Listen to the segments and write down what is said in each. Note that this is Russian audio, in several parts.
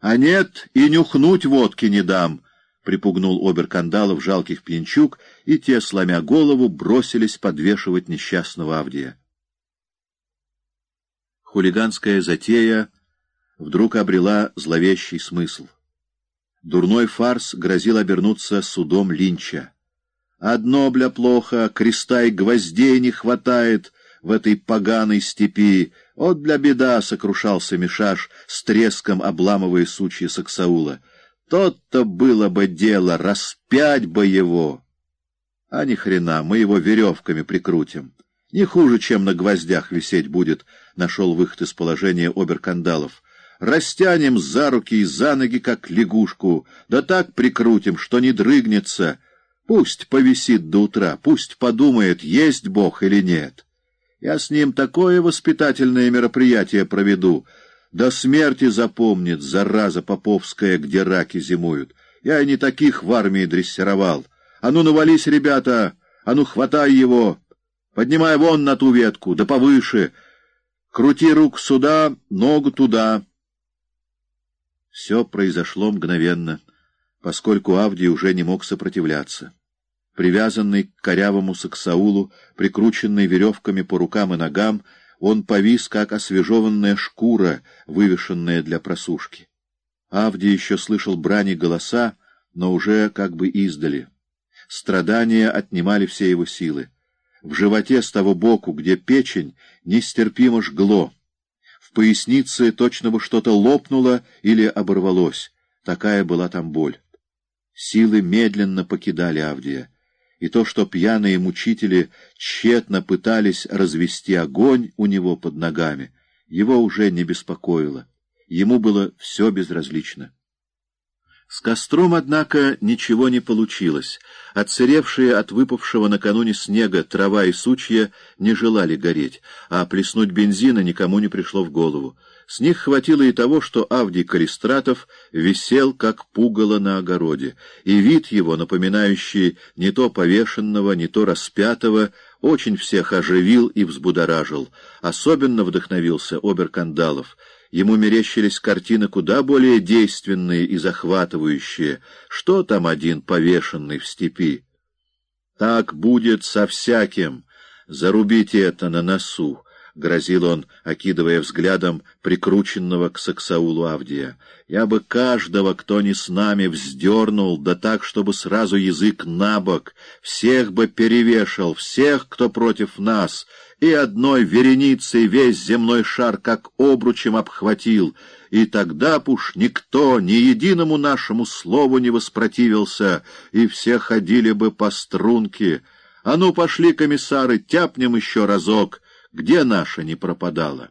— А нет, и нюхнуть водки не дам, — припугнул обер-кандалов жалких пьянчук, и те, сломя голову, бросились подвешивать несчастного Авдия. Хулиганская затея вдруг обрела зловещий смысл. Дурной фарс грозил обернуться судом Линча. Одно, бля, плохо, креста и гвоздей не хватает в этой поганой степи. От бля беда, — сокрушался Мишаш, с треском обламывая сучья Саксаула. Тот-то было бы дело, распять бы его. А ни хрена, мы его веревками прикрутим. Не хуже, чем на гвоздях висеть будет, — нашел выход из положения оберкандалов. Растянем за руки и за ноги, как лягушку, да так прикрутим, что не дрыгнется — Пусть повисит до утра, пусть подумает, есть Бог или нет. Я с ним такое воспитательное мероприятие проведу. До смерти запомнит, зараза поповская, где раки зимуют. Я и не таких в армии дрессировал. А ну, навались, ребята! А ну, хватай его! Поднимай вон на ту ветку, да повыше! Крути рук сюда, ногу туда. Все произошло мгновенно, поскольку Авдий уже не мог сопротивляться привязанный к корявому саксаулу, прикрученный веревками по рукам и ногам, он повис, как освежеванная шкура, вывешенная для просушки. Авди еще слышал брани голоса, но уже как бы издали. Страдания отнимали все его силы. В животе с того боку, где печень, нестерпимо жгло. В пояснице точно бы что-то лопнуло или оборвалось. Такая была там боль. Силы медленно покидали Авдия и то, что пьяные мучители тщетно пытались развести огонь у него под ногами, его уже не беспокоило. Ему было все безразлично. С костром, однако, ничего не получилось. Отсыревшие от выпавшего накануне снега трава и сучья не желали гореть, а плеснуть бензина никому не пришло в голову. С них хватило и того, что Авдий Калистратов висел, как пугало на огороде, и вид его, напоминающий не то повешенного, не то распятого, очень всех оживил и взбудоражил. Особенно вдохновился Оберкандалов. Ему мерещились картины куда более действенные и захватывающие. Что там один повешенный в степи? Так будет со всяким. Зарубите это на носу. — грозил он, окидывая взглядом прикрученного к Саксаулу Авдия. — Я бы каждого, кто не с нами, вздернул, да так, чтобы сразу язык на бок, всех бы перевешал, всех, кто против нас, и одной вереницей весь земной шар как обручем обхватил, и тогда б уж никто ни единому нашему слову не воспротивился, и все ходили бы по струнке. А ну, пошли, комиссары, тяпнем еще разок — где наша не пропадала?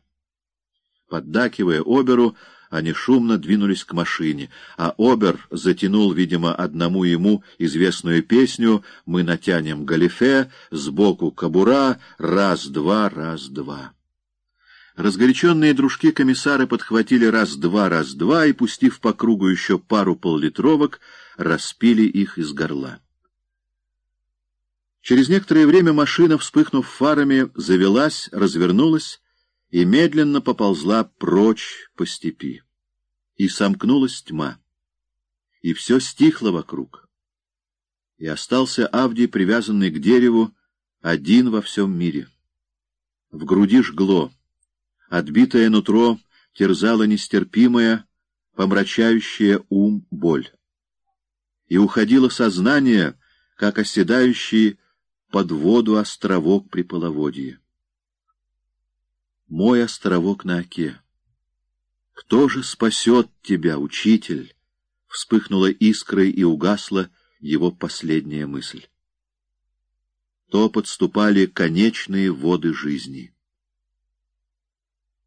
Поддакивая Оберу, они шумно двинулись к машине, а Обер затянул, видимо, одному ему известную песню «Мы натянем галифе», сбоку кобура, раз-два, раз-два. Разгоряченные дружки комиссары подхватили раз-два, раз-два и, пустив по кругу еще пару поллитровок, распили их из горла. Через некоторое время машина, вспыхнув фарами, завелась, развернулась и медленно поползла прочь по степи. И сомкнулась тьма. И все стихло вокруг. И остался Авдий, привязанный к дереву, один во всем мире. В груди жгло. Отбитое нутро терзало нестерпимое, помрачающее ум боль. И уходило сознание, как оседающий под воду островок при половодье. Мой островок на оке. Кто же спасет тебя, учитель? Вспыхнула искрой и угасла его последняя мысль. То подступали конечные воды жизни.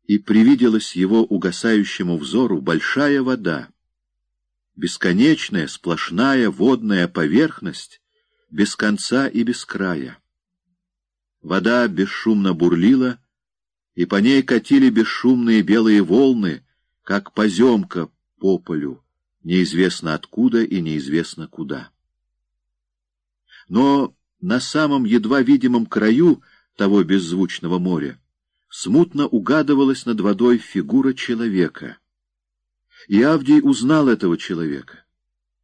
И привиделась его угасающему взору большая вода, бесконечная, сплошная водная поверхность, без конца и без края. Вода бесшумно бурлила, и по ней катили бесшумные белые волны, как поземка по полю, неизвестно откуда и неизвестно куда. Но на самом едва видимом краю того беззвучного моря смутно угадывалась над водой фигура человека. И Авдий узнал этого человека.